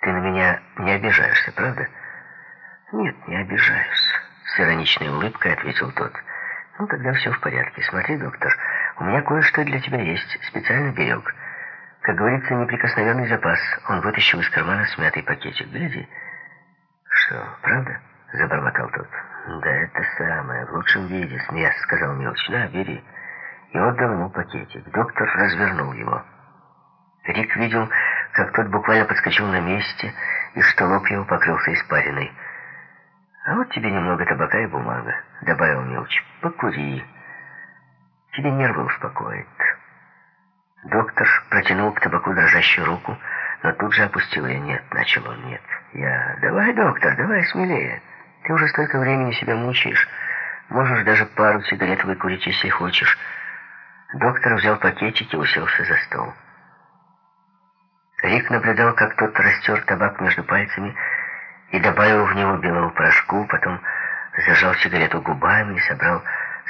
Ты на меня не обижаешься, правда? Нет, не обижаюсь. С ироничной улыбкой ответил тот. Ну, тогда все в порядке. Смотри, доктор, у меня кое-что для тебя есть. Специально берег. Как говорится, неприкосновенный запас. Он вытащил из кармана смятый пакетик. Гляди. Что, правда? Забормотал тот. Да это самое, в лучшем виде, смеясь, сказал Милч. На, бери. И отдал ему пакетик. Доктор развернул его. Рик видел, как тот буквально подскочил на месте, и что лоб его покрылся испариной. «А вот тебе немного табака и бумага», — добавил Милч. «Покури. Тебе нервы успокоит». Доктор протянул к табаку дрожащую руку, но тут же опустил ее. «Нет», — начал он, — «нет». «Я... Давай, доктор, давай смелее. Ты уже столько времени себя мучаешь. Можешь даже пару сигарет выкурить, если хочешь». Доктор взял пакетик и уселся за стол. Рик наблюдал, как тот растер табак между пальцами и добавил в него белого порошку, потом зажал сигарету губами и собрал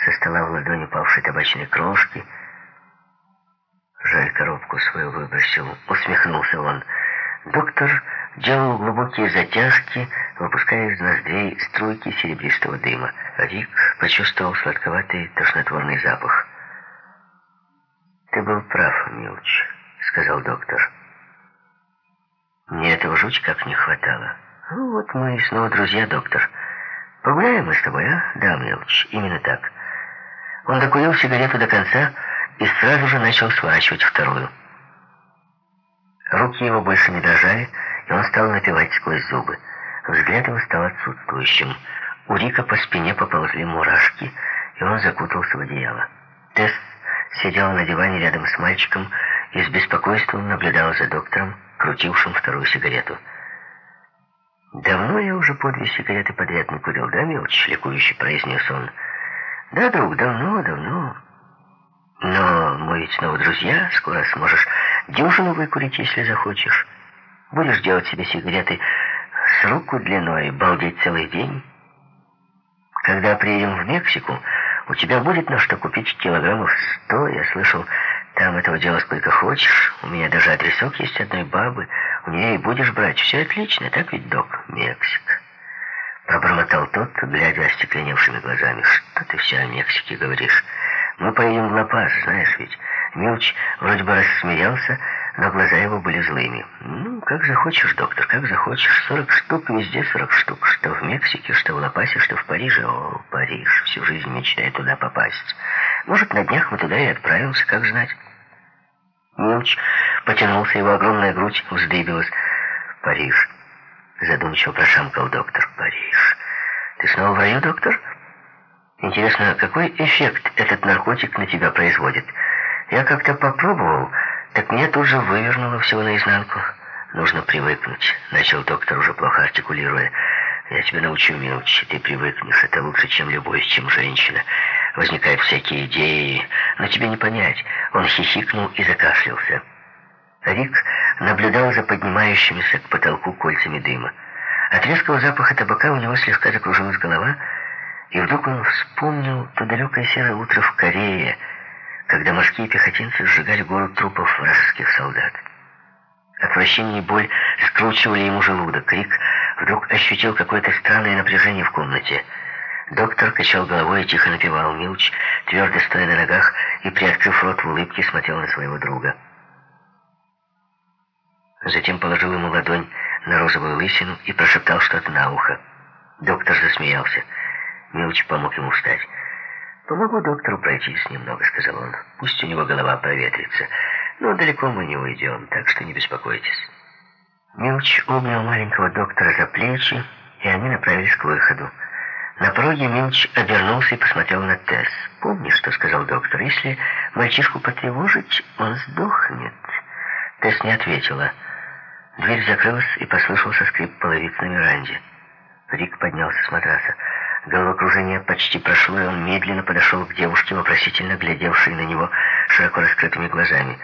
со стола в ладони павшей табачной крошки. Жаль, коробку свою выбросил. Усмехнулся он. Доктор делал глубокие затяжки, выпуская из ноздрей струйки серебристого дыма. Рик почувствовал сладковатый тошнотворный запах. «Ты был прав, Милч», — сказал доктор. «Мне этого жуть как не хватало». Ну вот мы и снова друзья, доктор. Погуляем мы с тобой, а? Да, Мелч, именно так. Он докурил сигарету до конца и сразу же начал сворачивать вторую. Руки его больше не дрожали, и он стал напевать сквозь зубы. Взгляд его стал отсутствующим. У Рика по спине поползли мурашки, и он закутался в одеяло. Тесс сидела на диване рядом с мальчиком и с беспокойством наблюдала за доктором, крутившим вторую сигарету. «Давно я уже по две сигареты подряд не курил, да, мелочь?» — ликующе произнес он. «Да, друг, давно, давно. Но мы ведь снова друзья, скоро сможешь дюжину выкурить, если захочешь. Будешь делать себе сигареты с руку длиной, балдеть целый день. Когда приедем в Мексику, у тебя будет на что купить килограммов сто, я слышал, там этого дела сколько хочешь. У меня даже адресок есть одной бабы. У нее и будешь брать. Все отлично, так ведь, док? Мексика. Пробормотал тот, глядя остекленевшими глазами. Что ты все о Мексике говоришь? Мы поедем в Ла-Пас, знаешь ведь. Милч вроде бы рассмеялся, но глаза его были злыми. «Ну, как захочешь, доктор, как захочешь. Сорок штук, везде сорок штук. Что в Мексике, что в Ла-Пасе, что в Париже. О, Париж, всю жизнь мечтаю туда попасть. Может, на днях мы туда и отправимся, как знать». Милч потянулся, его огромная грудь вздыбилась. «Париж», — задумчиво прошамкал доктор. «Париж. Ты снова в раю, доктор? Интересно, какой эффект этот наркотик на тебя производит? Я как-то попробовал, так меня тут же вывернуло всего наизнанку. Нужно привыкнуть», — начал доктор, уже плохо артикулируя. «Я тебя научу, Милч, ты привыкнешь. Это лучше, чем любовь, чем женщина» возникают всякие идеи, но тебе не понять. Он хихикнул и закашлялся. Рик наблюдал за поднимающимися к потолку кольцами дыма. От резкого запаха табака у него слегка закружилась голова, и вдруг он вспомнил то далекое серое утро в Корее, когда морские пехотинцы сжигали гору трупов вражеских солдат. Отвращение и боль скручивали ему желудок. Рик вдруг ощутил какое-то странное напряжение в комнате — Доктор качал головой и тихо напевал. Милч, твердо стоя на ногах и, приоткрыв рот в улыбке, смотрел на своего друга. Затем положил ему ладонь на розовую лысину и прошептал что-то на ухо. Доктор засмеялся. Милч помог ему встать. «Помогу доктору пройтись немного», — сказал он. «Пусть у него голова проветрится. Но далеко мы не уйдем, так что не беспокойтесь». Милч обнял маленького доктора за плечи, и они направились к выходу. На пороге Милч обернулся и посмотрел на Тесс. «Помни, что сказал доктор, если мальчишку потревожить, он сдохнет». Тесс не ответила. Дверь закрылась, и послышался скрип половиц на веранде. Рик поднялся с матраса. Головокружение почти прошло, и он медленно подошел к девушке, вопросительно глядевшей на него широко раскрытыми глазами.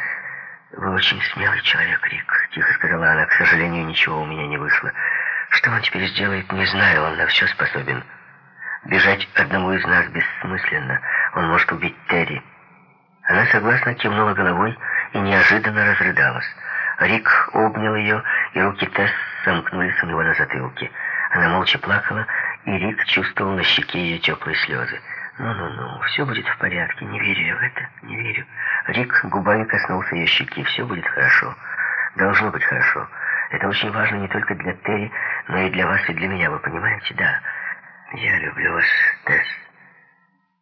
«Вы очень смелый человек, Рик», — тихо сказала она. «К сожалению, ничего у меня не вышло. Что он теперь сделает, не знаю, он на все способен». Бежать одному из нас бессмысленно. Он может убить Терри. Она согласно кивнула головой и неожиданно разрыдалась. Рик обнял ее, и руки Тесс сомкнулись у него на затылке. Она молча плакала, и Рик чувствовал на щеке ее теплые слезы. «Ну-ну-ну, все будет в порядке, не верю я в это, не верю». Рик губами коснулся ее щеки. «Все будет хорошо. Должно быть хорошо. Это очень важно не только для Терри, но и для вас, и для меня, вы понимаете? Да. Я люблю вас, Тесс.